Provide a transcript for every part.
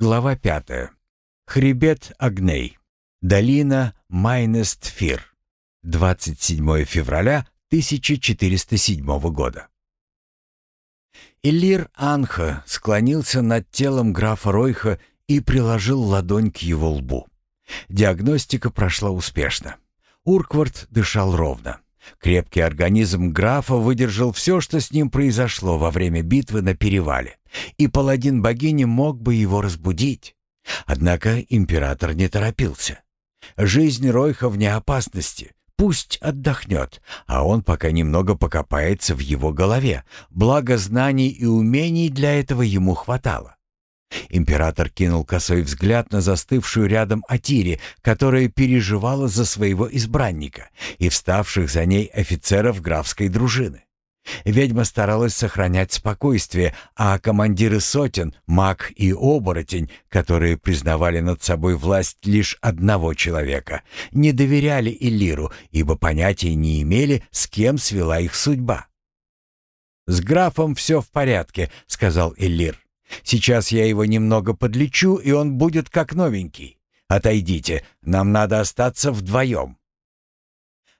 Глава пятая. Хребет Агней. Долина Майнестфир. 27 февраля 1407 года. Элир Анха склонился над телом графа Ройха и приложил ладонь к его лбу. Диагностика прошла успешно. Урквард дышал ровно. Крепкий организм графа выдержал все, что с ним произошло во время битвы на перевале, и паладин богини мог бы его разбудить. Однако император не торопился. Жизнь Ройха вне опасности. Пусть отдохнет, а он пока немного покопается в его голове, благо знаний и умений для этого ему хватало. Император кинул косой взгляд на застывшую рядом Атири, которая переживала за своего избранника, и вставших за ней офицеров графской дружины. Ведьма старалась сохранять спокойствие, а командиры сотен, маг и оборотень, которые признавали над собой власть лишь одного человека, не доверяли Элиру, ибо понятия не имели, с кем свела их судьба. «С графом все в порядке», — сказал Элир. Сейчас я его немного подлечу, и он будет как новенький. Отойдите, нам надо остаться вдвоем».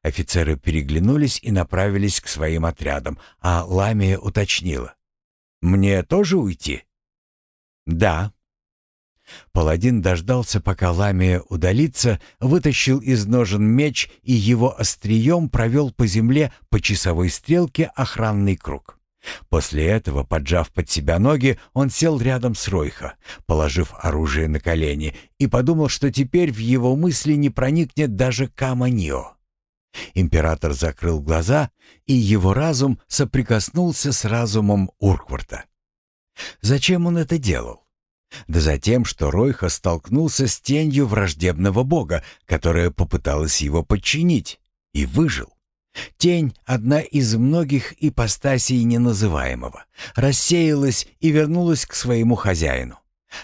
Офицеры переглянулись и направились к своим отрядам, а Ламия уточнила. «Мне тоже уйти?» «Да». Паладин дождался, пока Ламия удалится, вытащил из ножен меч и его острием провел по земле по часовой стрелке охранный круг. После этого, поджав под себя ноги, он сел рядом с Ройха, положив оружие на колени, и подумал, что теперь в его мысли не проникнет даже Каманио. Император закрыл глаза, и его разум соприкоснулся с разумом Уркварта. Зачем он это делал? Да за тем, что Ройха столкнулся с тенью враждебного бога, которая попыталась его подчинить, и выжил. Тень, одна из многих ипостасей неназываемого, рассеялась и вернулась к своему хозяину.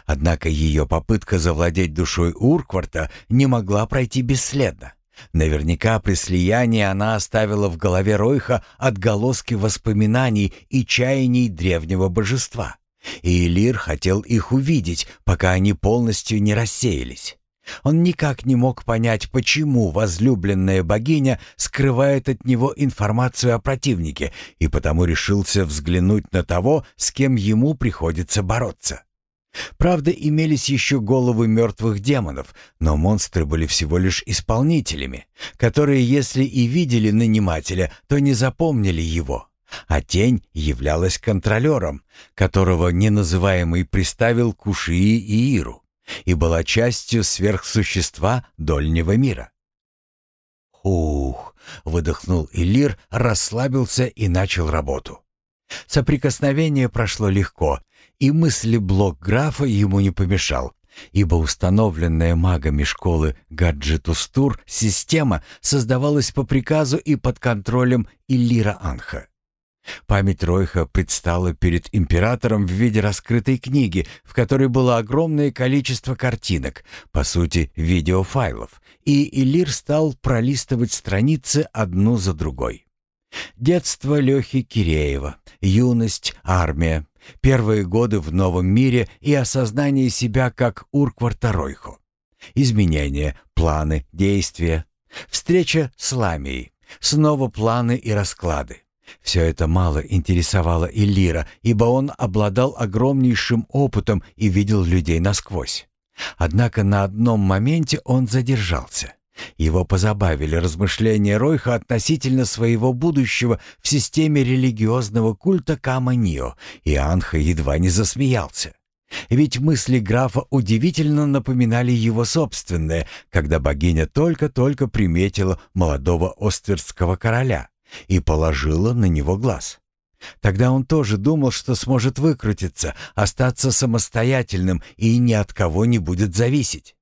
Однако ее попытка завладеть душой Уркварта не могла пройти бесследно. Наверняка при слиянии она оставила в голове Ройха отголоски воспоминаний и чаяний древнего божества. И Элир хотел их увидеть, пока они полностью не рассеялись. Он никак не мог понять, почему возлюбленная богиня скрывает от него информацию о противнике, и потому решился взглянуть на того, с кем ему приходится бороться. Правда, имелись еще головы мертвых демонов, но монстры были всего лишь исполнителями, которые, если и видели нанимателя, то не запомнили его. А тень являлась контролером, которого неназываемый приставил к Ушии и Иру и была частью сверхсущества дольнего мира. «Ух!» — выдохнул Элир, расслабился и начал работу. Соприкосновение прошло легко, и мысли блок графа ему не помешал, ибо установленная магами школы Гаджетустур система создавалась по приказу и под контролем Иллира Анха. Память Ройха предстала перед императором в виде раскрытой книги, в которой было огромное количество картинок, по сути, видеофайлов, и Илир стал пролистывать страницы одну за другой. Детство Лехи Киреева, юность, армия, первые годы в новом мире и осознание себя как Уркварта Ройхо. Изменения, планы, действия. Встреча с Ламией. Снова планы и расклады. Все это мало интересовало Иллира, ибо он обладал огромнейшим опытом и видел людей насквозь. Однако на одном моменте он задержался. Его позабавили размышления Ройха относительно своего будущего в системе религиозного культа Каманио, и Анха едва не засмеялся. Ведь мысли графа удивительно напоминали его собственные, когда богиня только-только приметила молодого остверского короля и положила на него глаз. Тогда он тоже думал, что сможет выкрутиться, остаться самостоятельным и ни от кого не будет зависеть.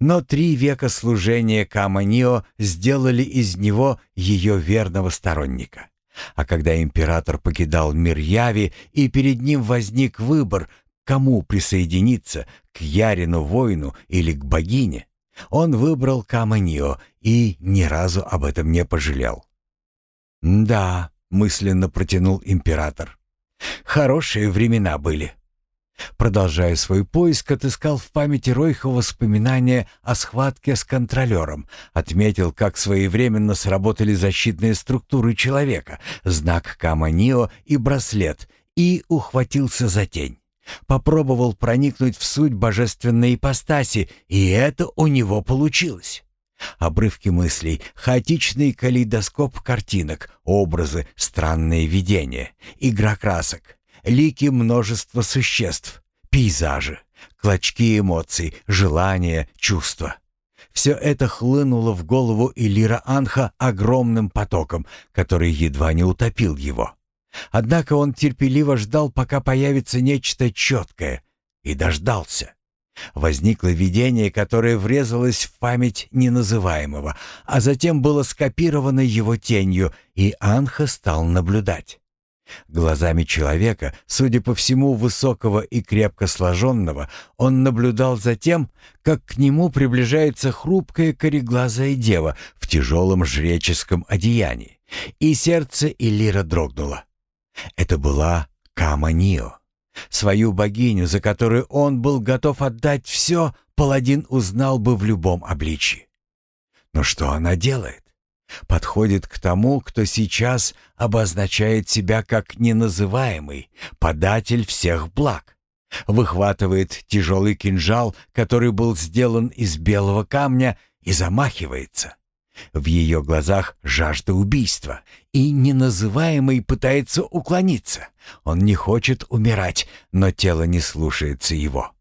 Но три века служения Каманио сделали из него ее верного сторонника. А когда император покидал мир Яви, и перед ним возник выбор, кому присоединиться, к Ярину воину или к богине, он выбрал Каманио и ни разу об этом не пожалел. «Да», — мысленно протянул император. «Хорошие времена были». Продолжая свой поиск, отыскал в памяти Ройха воспоминания о схватке с контролером, отметил, как своевременно сработали защитные структуры человека, знак Каманио и браслет, и ухватился за тень. Попробовал проникнуть в суть божественной ипостаси, и это у него получилось. Обрывки мыслей, хаотичный калейдоскоп картинок, образы, странные видения, игра красок, лики множества существ, пейзажи, клочки эмоций, желания, чувства. Все это хлынуло в голову Илира Анха огромным потоком, который едва не утопил его. Однако он терпеливо ждал, пока появится нечто четкое, и дождался. Возникло видение, которое врезалось в память неназываемого, а затем было скопировано его тенью, и Анха стал наблюдать. Глазами человека, судя по всему высокого и крепко сложенного, он наблюдал за тем, как к нему приближается хрупкая кореглазая дева в тяжелом жреческом одеянии, и сердце Илира дрогнуло. Это была Каманио. Свою богиню, за которую он был готов отдать все, паладин узнал бы в любом обличии. Но что она делает? Подходит к тому, кто сейчас обозначает себя как неназываемый, податель всех благ. Выхватывает тяжелый кинжал, который был сделан из белого камня, и замахивается. В ее глазах жажда убийства, и неназываемый пытается уклониться. Он не хочет умирать, но тело не слушается его.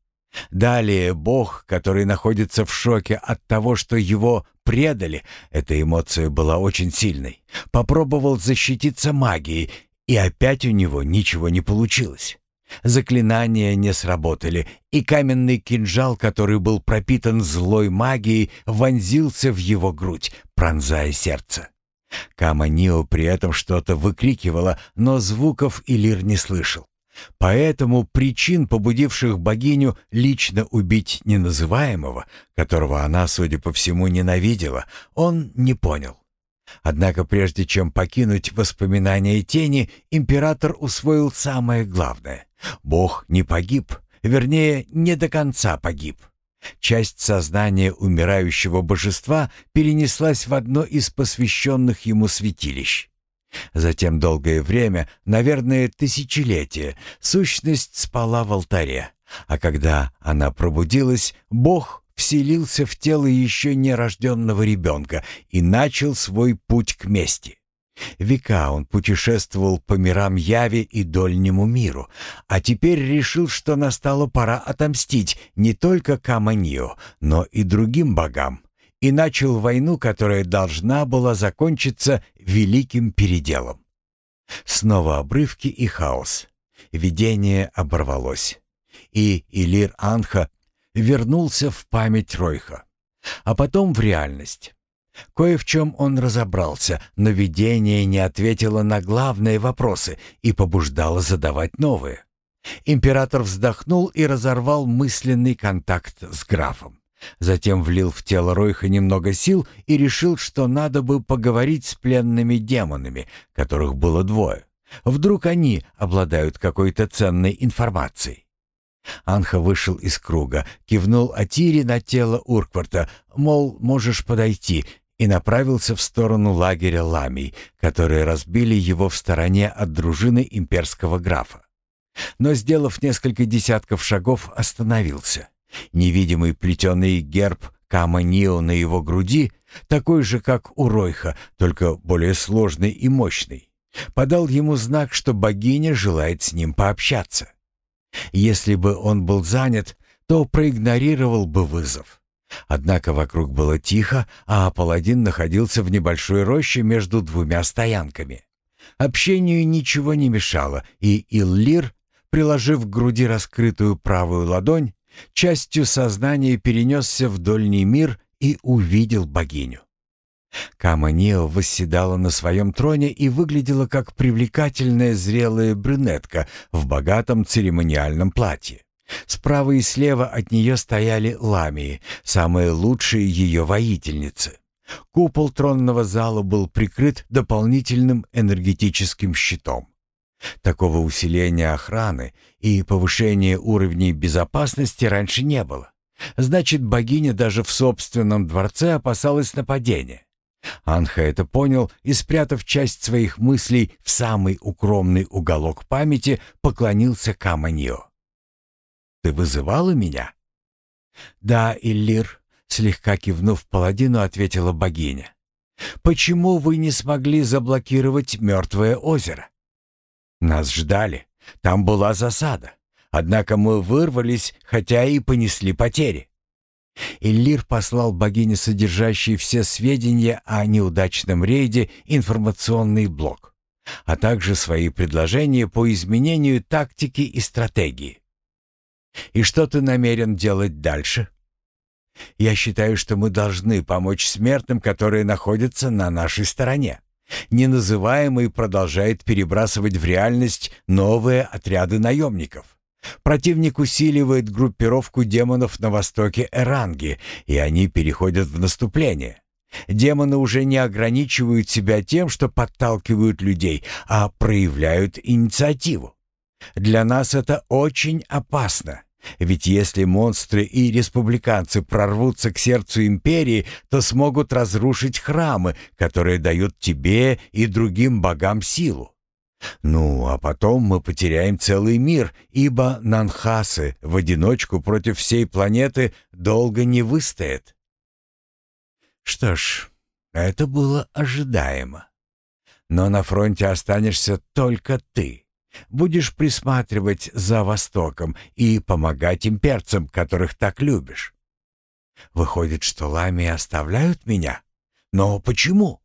Далее Бог, который находится в шоке от того, что его предали, эта эмоция была очень сильной, попробовал защититься магией, и опять у него ничего не получилось. Заклинания не сработали, и каменный кинжал, который был пропитан злой магией, вонзился в его грудь, пронзая сердце. Каманио при этом что-то выкрикивала, но звуков Илир не слышал. Поэтому причин, побудивших богиню лично убить неназываемого, которого она, судя по всему, ненавидела, он не понял. Однако прежде чем покинуть воспоминания тени, император усвоил самое главное. Бог не погиб, вернее, не до конца погиб. Часть сознания умирающего божества перенеслась в одно из посвященных ему святилищ. Затем долгое время, наверное, тысячелетия, сущность спала в алтаре, а когда она пробудилась, Бог вселился в тело еще нерожденного ребенка и начал свой путь к мести. Века он путешествовал по мирам Яви и Дольнему миру, а теперь решил, что настала пора отомстить не только Каманио, но и другим богам, и начал войну, которая должна была закончиться великим переделом. Снова обрывки и хаос. Видение оборвалось. И Илир Анха вернулся в память Ройха, а потом в реальность. Кое в чем он разобрался, но видение не ответило на главные вопросы и побуждало задавать новые. Император вздохнул и разорвал мысленный контакт с графом. Затем влил в тело Ройха немного сил и решил, что надо бы поговорить с пленными демонами, которых было двое. Вдруг они обладают какой-то ценной информацией. Анха вышел из круга, кивнул Атире на тело Уркварта, мол, можешь подойти, и направился в сторону лагеря ламий, которые разбили его в стороне от дружины имперского графа. Но, сделав несколько десятков шагов, остановился. Невидимый плетеный герб Кама-Нио на его груди, такой же, как у Ройха, только более сложный и мощный, подал ему знак, что богиня желает с ним пообщаться. Если бы он был занят, то проигнорировал бы вызов. Однако вокруг было тихо, а паладин находился в небольшой роще между двумя стоянками. Общению ничего не мешало, и Иллир, приложив к груди раскрытую правую ладонь, частью сознания перенесся в дольний мир и увидел богиню. Каманио восседала на своем троне и выглядела как привлекательная зрелая брюнетка в богатом церемониальном платье. Справа и слева от нее стояли ламии, самые лучшие ее воительницы. Купол тронного зала был прикрыт дополнительным энергетическим щитом. Такого усиления охраны и повышения уровней безопасности раньше не было. Значит, богиня даже в собственном дворце опасалась нападения. Анха это понял и, спрятав часть своих мыслей в самый укромный уголок памяти, поклонился Каманьо. «Ты вызывала меня?» «Да, Иллир», — слегка кивнув паладину, ответила богиня. «Почему вы не смогли заблокировать мертвое озеро?» «Нас ждали. Там была засада. Однако мы вырвались, хотя и понесли потери. Иллир послал богине содержащий все сведения о неудачном рейде информационный блок, а также свои предложения по изменению тактики и стратегии. И что ты намерен делать дальше? Я считаю, что мы должны помочь смертным, которые находятся на нашей стороне. Неназываемый продолжает перебрасывать в реальность новые отряды наемников. Противник усиливает группировку демонов на востоке Эранги, и они переходят в наступление. Демоны уже не ограничивают себя тем, что подталкивают людей, а проявляют инициативу. Для нас это очень опасно. Ведь если монстры и республиканцы прорвутся к сердцу империи, то смогут разрушить храмы, которые дают тебе и другим богам силу. Ну, а потом мы потеряем целый мир, ибо Нанхасы в одиночку против всей планеты долго не выстоят. Что ж, это было ожидаемо. Но на фронте останешься только ты. Будешь присматривать за Востоком и помогать имперцам, которых так любишь. Выходит, что лами оставляют меня? Но почему?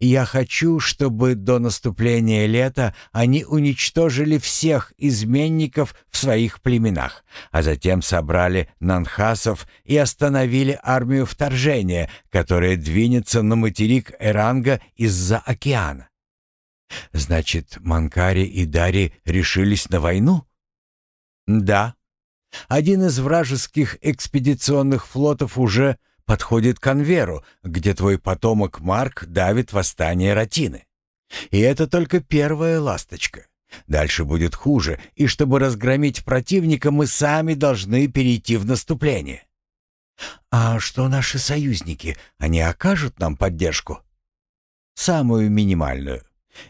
Я хочу, чтобы до наступления лета они уничтожили всех изменников в своих племенах, а затем собрали нанхасов и остановили армию вторжения, которая двинется на материк Эранга из-за океана. Значит, Манкари и Дари решились на войну? Да. Один из вражеских экспедиционных флотов уже подходит к Анверу, где твой потомок Марк давит восстание Ратины. И это только первая ласточка. Дальше будет хуже, и чтобы разгромить противника, мы сами должны перейти в наступление. А что наши союзники? Они окажут нам поддержку? Самую минимальную.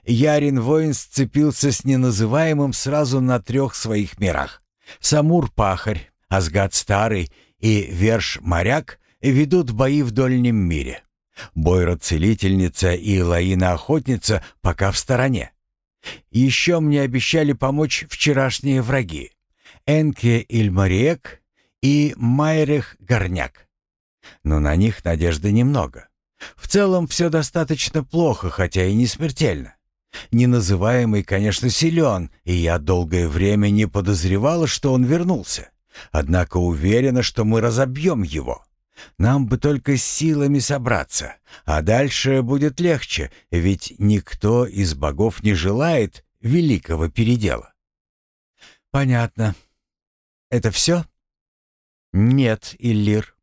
Ярин воин сцепился с неназываемым сразу на трех своих мирах. Самур-пахарь, Асгад Старый и Верш-моряк ведут бои в дольнем мире. Бойра-целительница и Лаина-охотница пока в стороне. Еще мне обещали помочь вчерашние враги. Энке Ильмариек и Майрех Горняк. Но на них надежды немного. В целом все достаточно плохо, хотя и не смертельно. Неназываемый, конечно, силен, и я долгое время не подозревала, что он вернулся. Однако уверена, что мы разобьем его. Нам бы только силами собраться, а дальше будет легче, ведь никто из богов не желает великого передела. Понятно. Это все? Нет, Иллир.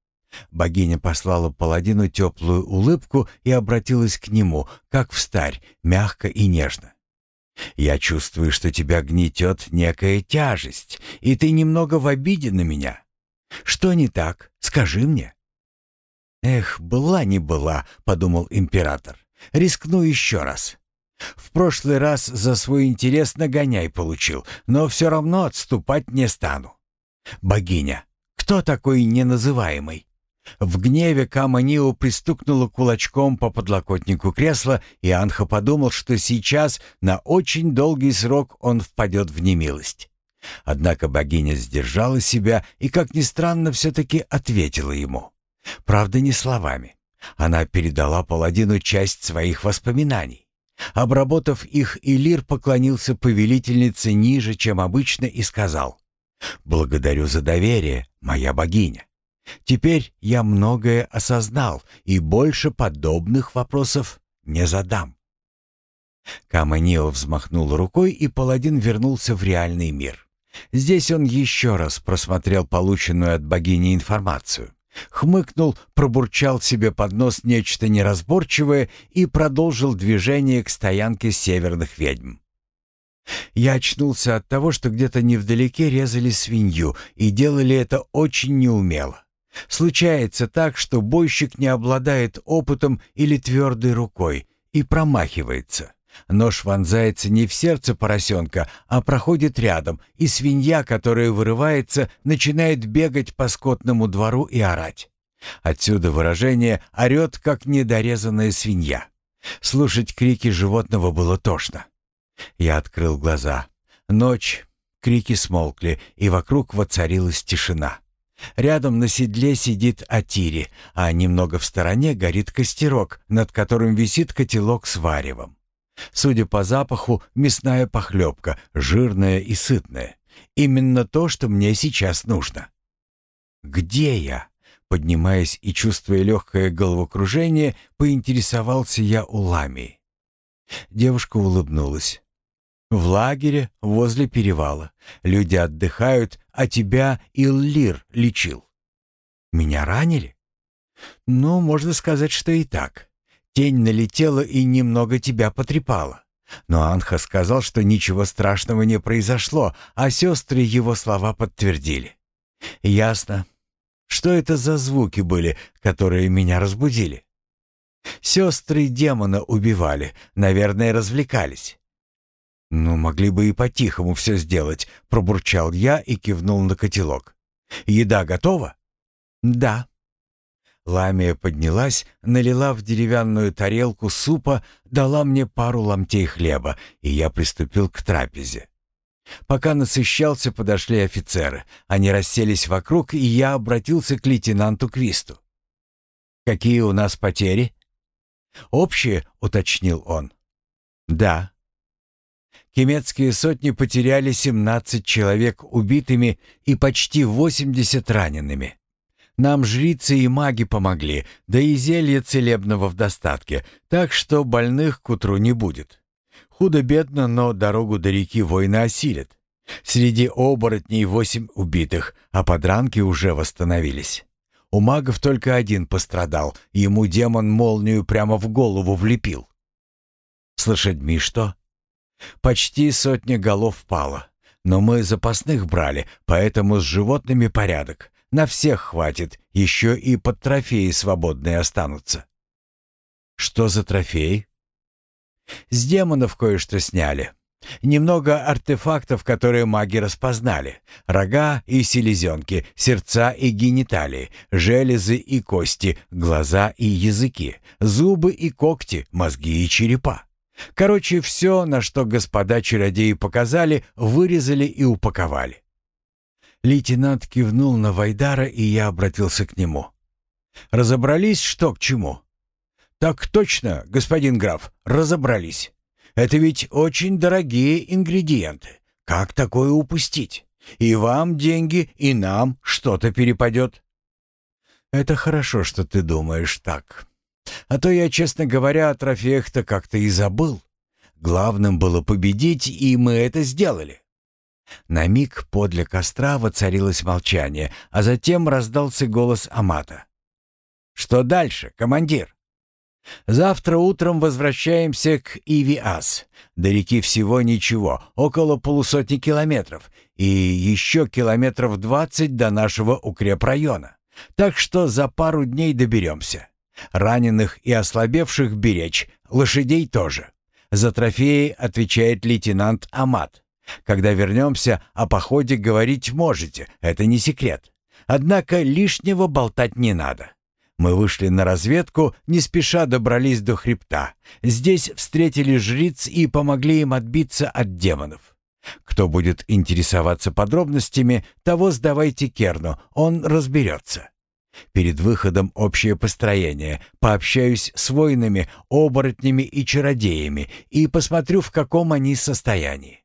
Богиня послала паладину теплую улыбку и обратилась к нему, как встарь, мягко и нежно. «Я чувствую, что тебя гнетет некая тяжесть, и ты немного в обиде на меня. Что не так? Скажи мне». «Эх, была не была», — подумал император. «Рискну еще раз». В прошлый раз за свой интерес нагоняй получил, но все равно отступать не стану. Богиня, кто такой неназываемый? В гневе Каманио пристукнула кулачком по подлокотнику кресла, и Анха подумал, что сейчас на очень долгий срок он впадет в немилость. Однако богиня сдержала себя и, как ни странно, все-таки ответила ему. Правда, не словами. Она передала паладину часть своих воспоминаний. Обработав их, Илир поклонился повелительнице ниже, чем обычно, и сказал, «Благодарю за доверие, моя богиня. Теперь я многое осознал и больше подобных вопросов не задам». Каманио взмахнул рукой, и паладин вернулся в реальный мир. Здесь он еще раз просмотрел полученную от богини информацию. Хмыкнул, пробурчал себе под нос нечто неразборчивое и продолжил движение к стоянке северных ведьм. Я очнулся от того, что где-то невдалеке резали свинью и делали это очень неумело. Случается так, что бойщик не обладает опытом или твердой рукой и промахивается. Нож вонзается не в сердце поросенка, а проходит рядом, и свинья, которая вырывается, начинает бегать по скотному двору и орать. Отсюда выражение «орет, как недорезанная свинья». Слушать крики животного было тошно. Я открыл глаза. Ночь, крики смолкли, и вокруг воцарилась тишина. Рядом на седле сидит Атири, а немного в стороне горит костерок, над которым висит котелок с варевом. Судя по запаху, мясная похлебка, жирная и сытная. Именно то, что мне сейчас нужно. «Где я?» Поднимаясь и чувствуя легкое головокружение, поинтересовался я у Ламии. Девушка улыбнулась. В лагере возле перевала. Люди отдыхают, а тебя Иллир лечил. Меня ранили? Ну, можно сказать, что и так. Тень налетела и немного тебя потрепала. Но Анха сказал, что ничего страшного не произошло, а сестры его слова подтвердили. Ясно. Что это за звуки были, которые меня разбудили? Сестры демона убивали, наверное, развлекались. «Ну, могли бы и по-тихому все сделать», — пробурчал я и кивнул на котелок. «Еда готова?» «Да». Ламия поднялась, налила в деревянную тарелку супа, дала мне пару ломтей хлеба, и я приступил к трапезе. Пока насыщался, подошли офицеры. Они расселись вокруг, и я обратился к лейтенанту Квисту. «Какие у нас потери?» «Общие», — уточнил он. «Да», Кемецкие сотни потеряли 17 человек убитыми и почти 80 ранеными. Нам жрицы и маги помогли, да и зелье целебного в достатке, так что больных к утру не будет. Худо-бедно, но дорогу до реки войны осилят. Среди оборотней восемь убитых, а подранки уже восстановились. У магов только один пострадал, ему демон молнию прямо в голову влепил. «С лошадьми что?» Почти сотня голов пало. Но мы запасных брали, поэтому с животными порядок. На всех хватит, еще и под трофеи свободные останутся. Что за трофеи? С демонов кое-что сняли. Немного артефактов, которые маги распознали. Рога и селезенки, сердца и гениталии, железы и кости, глаза и языки, зубы и когти, мозги и черепа. Короче, все, на что господа чародеи показали, вырезали и упаковали. Лейтенант кивнул на Вайдара, и я обратился к нему. «Разобрались, что к чему?» «Так точно, господин граф, разобрались. Это ведь очень дорогие ингредиенты. Как такое упустить? И вам деньги, и нам что-то перепадет». «Это хорошо, что ты думаешь так. А то я, честно говоря, о трофеях-то как-то и забыл. Главным было победить, и мы это сделали. На миг подле костра воцарилось молчание, а затем раздался голос Амата. «Что дальше, командир?» «Завтра утром возвращаемся к Ивиас. До реки всего ничего, около полусотни километров, и еще километров двадцать до нашего укрепрайона. Так что за пару дней доберемся. Раненых и ослабевших беречь, лошадей тоже. За трофеи отвечает лейтенант Амат. Когда вернемся, о походе говорить можете, это не секрет. Однако лишнего болтать не надо. Мы вышли на разведку, не спеша добрались до хребта. Здесь встретили жриц и помогли им отбиться от демонов. Кто будет интересоваться подробностями, того сдавайте Керну, он разберется. Перед выходом общее построение. Пообщаюсь с воинами, оборотнями и чародеями и посмотрю, в каком они состоянии.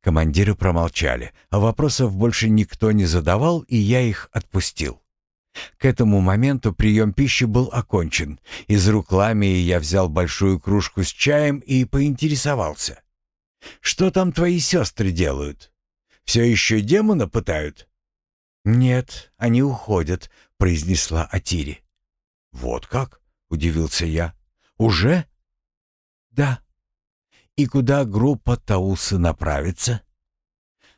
Командиры промолчали, а вопросов больше никто не задавал, и я их отпустил. К этому моменту прием пищи был окончен. Из рук Ламии я взял большую кружку с чаем и поинтересовался. «Что там твои сестры делают? Все еще демона пытают?» «Нет, они уходят», — произнесла Атири. «Вот как?» — удивился я. «Уже?» «Да». И куда группа Таусы направится?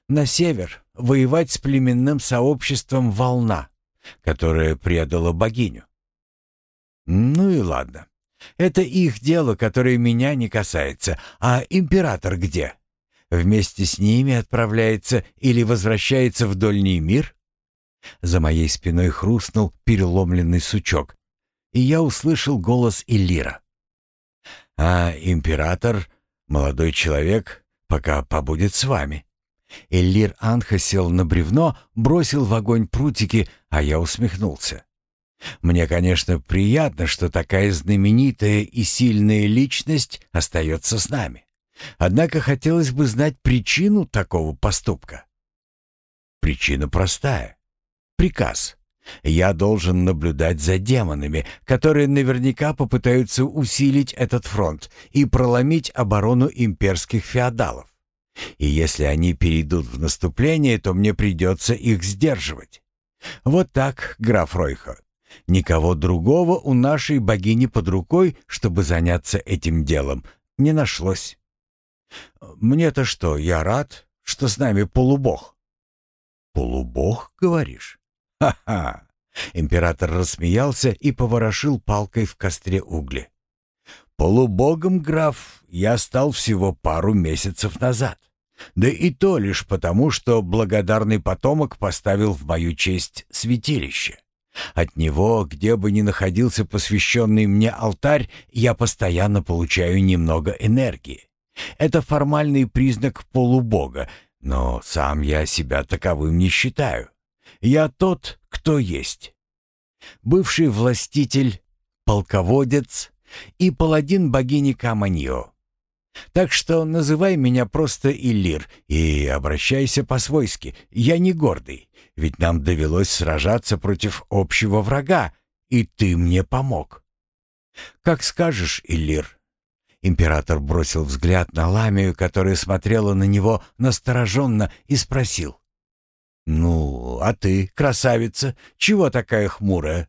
На север, воевать с племенным сообществом «Волна», которое предало богиню. Ну и ладно. Это их дело, которое меня не касается. А император где? Вместе с ними отправляется или возвращается в дольний мир? За моей спиной хрустнул переломленный сучок, и я услышал голос Иллира. «А император, молодой человек, пока побудет с вами». Эллир Анха сел на бревно, бросил в огонь прутики, а я усмехнулся. Мне, конечно, приятно, что такая знаменитая и сильная личность остается с нами. Однако хотелось бы знать причину такого поступка. Причина простая. Приказ. Я должен наблюдать за демонами, которые наверняка попытаются усилить этот фронт и проломить оборону имперских феодалов. И если они перейдут в наступление, то мне придется их сдерживать. Вот так, граф Ройхо. Никого другого у нашей богини под рукой, чтобы заняться этим делом, не нашлось. Мне-то что, я рад, что с нами полубог. Полубог, говоришь? Ха-ха. Император рассмеялся и поворошил палкой в костре угли. Полубогом, граф, я стал всего пару месяцев назад. Да и то лишь потому, что благодарный потомок поставил в мою честь святилище. От него, где бы ни находился посвященный мне алтарь, я постоянно получаю немного энергии. Это формальный признак полубога, но сам я себя таковым не считаю. Я тот, кто есть. Бывший властитель, полководец и паладин богини Каманьо. Так что называй меня просто Иллир и обращайся по-свойски. Я не гордый, ведь нам довелось сражаться против общего врага, и ты мне помог. Как скажешь, Иллир. Император бросил взгляд на Ламию, которая смотрела на него настороженно, и спросил. «Ну, а ты, красавица, чего такая хмурая?»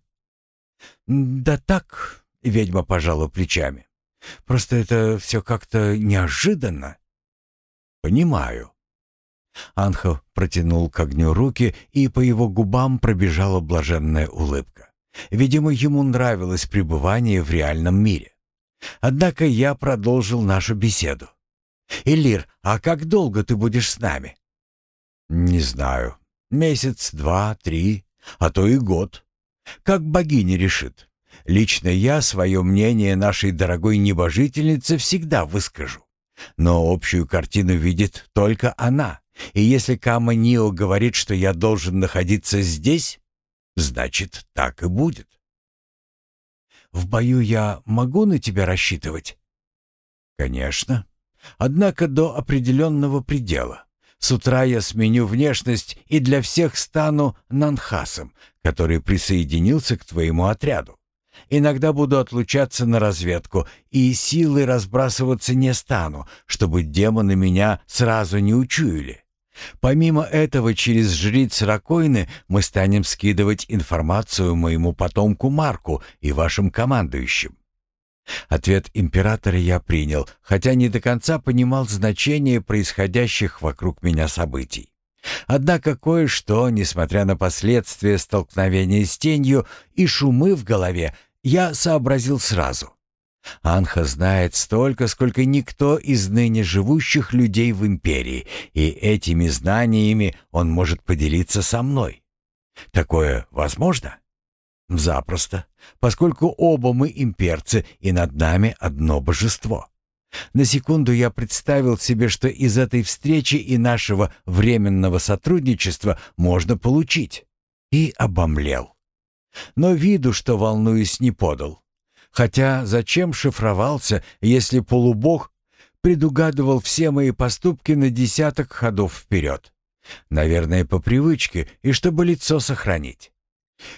«Да так», — ведьма пожала плечами. Просто это все как-то неожиданно». «Понимаю». Анхо протянул к огню руки, и по его губам пробежала блаженная улыбка. Видимо, ему нравилось пребывание в реальном мире. Однако я продолжил нашу беседу. «Элир, а как долго ты будешь с нами?» «Не знаю. Месяц, два, три, а то и год. Как богиня решит. Лично я свое мнение нашей дорогой небожительнице всегда выскажу. Но общую картину видит только она. И если Кама Нио говорит, что я должен находиться здесь, значит, так и будет. В бою я могу на тебя рассчитывать? Конечно. Однако до определенного предела. С утра я сменю внешность и для всех стану Нанхасом, который присоединился к твоему отряду. Иногда буду отлучаться на разведку, и силой разбрасываться не стану, чтобы демоны меня сразу не учуяли. Помимо этого, через жриц Ракойны мы станем скидывать информацию моему потомку Марку и вашим командующим. Ответ императора я принял, хотя не до конца понимал значение происходящих вокруг меня событий. Однако кое-что, несмотря на последствия столкновения с тенью и шумы в голове, я сообразил сразу. Анха знает столько, сколько никто из ныне живущих людей в империи, и этими знаниями он может поделиться со мной. Такое возможно? Запросто, поскольку оба мы имперцы, и над нами одно божество. На секунду я представил себе, что из этой встречи и нашего временного сотрудничества можно получить, и обомлел но виду, что волнуюсь, не подал. Хотя зачем шифровался, если полубог предугадывал все мои поступки на десяток ходов вперед? Наверное, по привычке и чтобы лицо сохранить.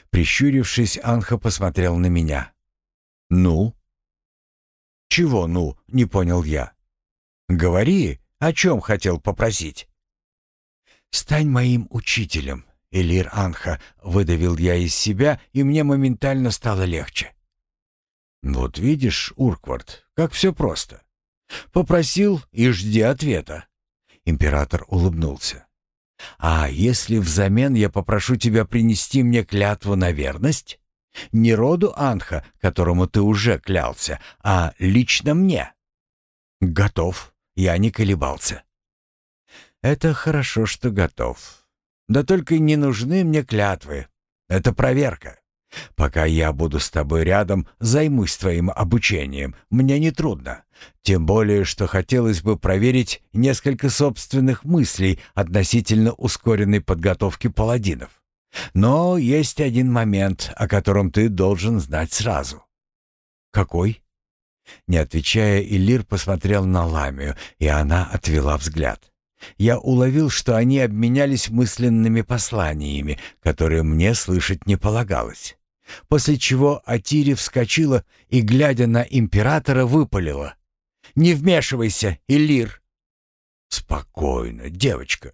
Прищурившись, Анха посмотрел на меня. «Ну?» «Чего «ну?» — не понял я. «Говори, о чем хотел попросить?» «Стань моим учителем», Элир Анха, выдавил я из себя, и мне моментально стало легче. Вот видишь, Урквард, как все просто. Попросил и жди ответа. Император улыбнулся. А если взамен я попрошу тебя принести мне клятву на верность? Не роду Анха, которому ты уже клялся, а лично мне. Готов. Я не колебался. Это хорошо, что готов. Да только не нужны мне клятвы. Это проверка. Пока я буду с тобой рядом, займусь твоим обучением. Мне не трудно. Тем более, что хотелось бы проверить несколько собственных мыслей относительно ускоренной подготовки паладинов. Но есть один момент, о котором ты должен знать сразу. Какой? Не отвечая, Илир посмотрел на Ламию, и она отвела взгляд. Я уловил, что они обменялись мысленными посланиями, которые мне слышать не полагалось. После чего Атири вскочила и, глядя на императора, выпалила. «Не вмешивайся, Илир!» «Спокойно, девочка!»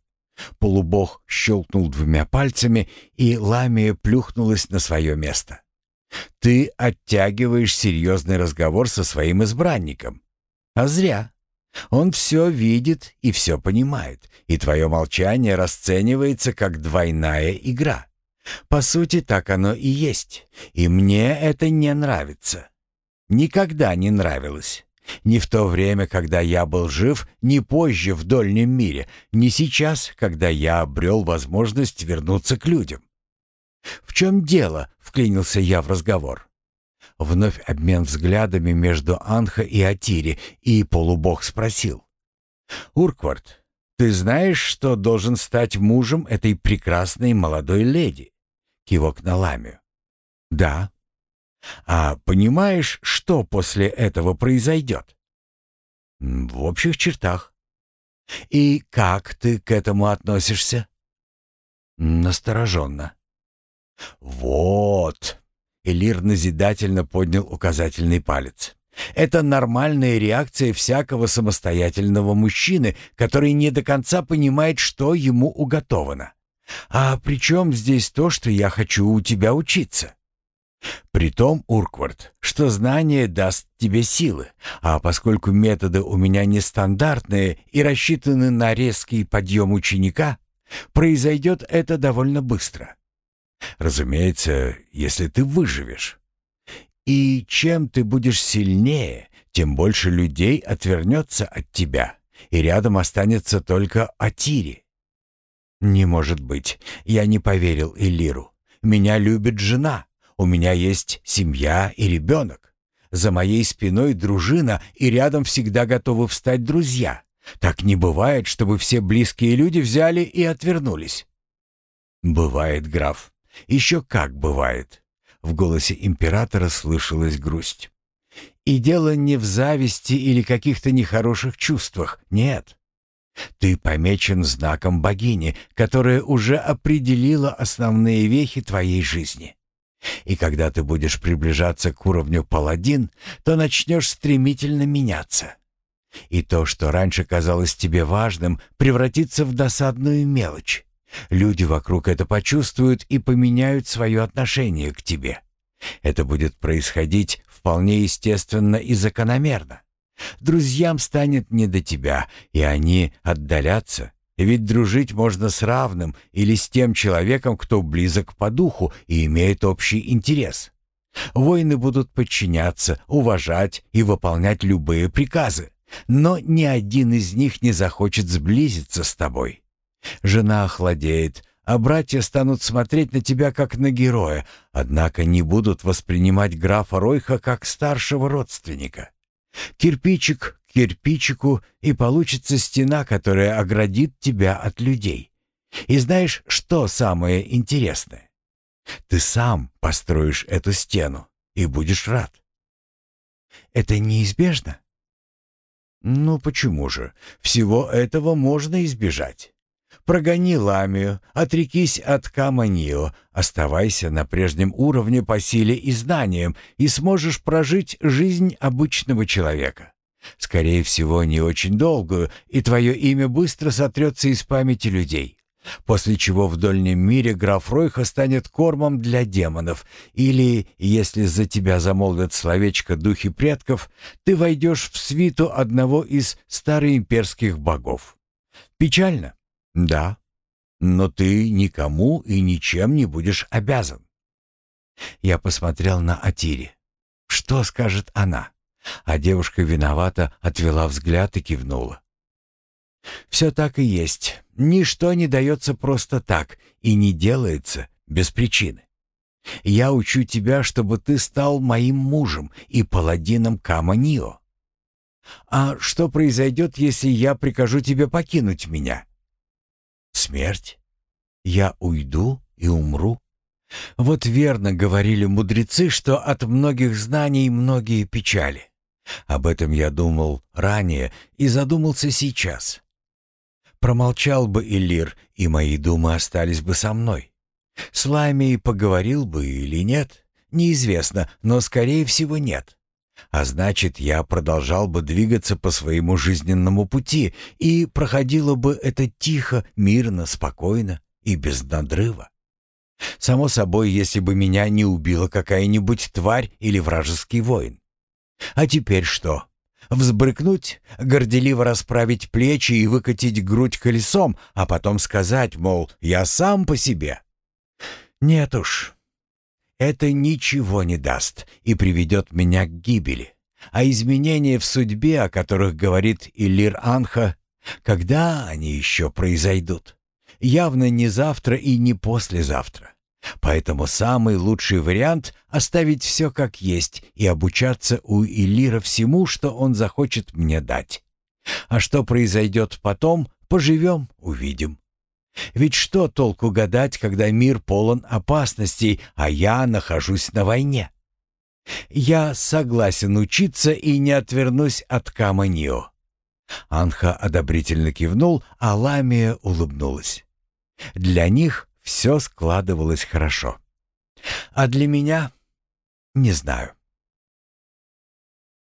Полубог щелкнул двумя пальцами, и Ламия плюхнулась на свое место. «Ты оттягиваешь серьезный разговор со своим избранником. А зря. Он все видит и все понимает, и твое молчание расценивается как двойная игра. По сути, так оно и есть, и мне это не нравится. Никогда не нравилось. Ни в то время, когда я был жив, ни позже в дольнем мире, ни сейчас, когда я обрел возможность вернуться к людям. «В чем дело?» — вклинился я в разговор. Вновь обмен взглядами между Анха и Атири, и полубог спросил. «Урквард, ты знаешь, что должен стать мужем этой прекрасной молодой леди?» Кивок на ламию. «Да». «А понимаешь, что после этого произойдет?» «В общих чертах». «И как ты к этому относишься?» «Настороженно». «Вот!» Элир назидательно поднял указательный палец. «Это нормальная реакция всякого самостоятельного мужчины, который не до конца понимает, что ему уготовано. А при чем здесь то, что я хочу у тебя учиться?» Притом, Урквард, что знание даст тебе силы, а поскольку методы у меня нестандартные и рассчитаны на резкий подъем ученика, произойдет это довольно быстро. Разумеется, если ты выживешь. И чем ты будешь сильнее, тем больше людей отвернется от тебя, и рядом останется только Атири. Не может быть, я не поверил Элиру. Меня любит жена, у меня есть семья и ребенок. За моей спиной дружина, и рядом всегда готовы встать друзья. Так не бывает, чтобы все близкие люди взяли и отвернулись. Бывает, граф. Еще как бывает. В голосе императора слышалась грусть. И дело не в зависти или каких-то нехороших чувствах, нет. Ты помечен знаком богини, которая уже определила основные вехи твоей жизни. И когда ты будешь приближаться к уровню паладин, то начнешь стремительно меняться. И то, что раньше казалось тебе важным, превратится в досадную мелочь. Люди вокруг это почувствуют и поменяют свое отношение к тебе. Это будет происходить вполне естественно и закономерно. Друзьям станет не до тебя, и они отдалятся. Ведь дружить можно с равным или с тем человеком, кто близок по духу и имеет общий интерес. Воины будут подчиняться, уважать и выполнять любые приказы, но ни один из них не захочет сблизиться с тобой. Жена охладеет, а братья станут смотреть на тебя как на героя, однако не будут воспринимать графа Ройха как старшего родственника. Кирпичик к кирпичику, и получится стена, которая оградит тебя от людей. И знаешь, что самое интересное? Ты сам построишь эту стену и будешь рад. Это неизбежно? Ну почему же? Всего этого можно избежать. Прогони Ламию, отрекись от Каманио, оставайся на прежнем уровне по силе и знаниям, и сможешь прожить жизнь обычного человека. Скорее всего, не очень долгую, и твое имя быстро сотрется из памяти людей. После чего в Дольнем мире граф Ройха станет кормом для демонов, или, если за тебя замолвят словечко духи предков, ты войдешь в свиту одного из староимперских богов. Печально? Да. Но ты никому и ничем не будешь обязан. Я посмотрел на Атири. Что скажет она? А девушка виновата отвела взгляд и кивнула. Все так и есть. Ничто не дается просто так и не делается без причины. Я учу тебя, чтобы ты стал моим мужем и паладином Каманио. А что произойдет, если я прикажу тебе покинуть меня? Смерть. Я уйду и умру. Вот верно говорили мудрецы, что от многих знаний многие печали. Об этом я думал ранее и задумался сейчас. Промолчал бы Иллир, и мои думы остались бы со мной. С Ламией поговорил бы или нет, неизвестно, но, скорее всего, нет. А значит, я продолжал бы двигаться по своему жизненному пути, и проходило бы это тихо, мирно, спокойно и без надрыва. Само собой, если бы меня не убила какая-нибудь тварь или вражеский воин. А теперь что? Взбрыкнуть, горделиво расправить плечи и выкатить грудь колесом, а потом сказать, мол, я сам по себе. Нет уж, это ничего не даст и приведет меня к гибели. А изменения в судьбе, о которых говорит Иллир Анха, когда они еще произойдут? Явно не завтра и не послезавтра. Поэтому самый лучший вариант — оставить все как есть и обучаться у Илира всему, что он захочет мне дать. А что произойдет потом, поживем, увидим. Ведь что толку гадать, когда мир полон опасностей, а я нахожусь на войне? Я согласен учиться и не отвернусь от Каманио. Анха одобрительно кивнул, а Ламия улыбнулась. Для них все складывалось хорошо. А для меня не знаю.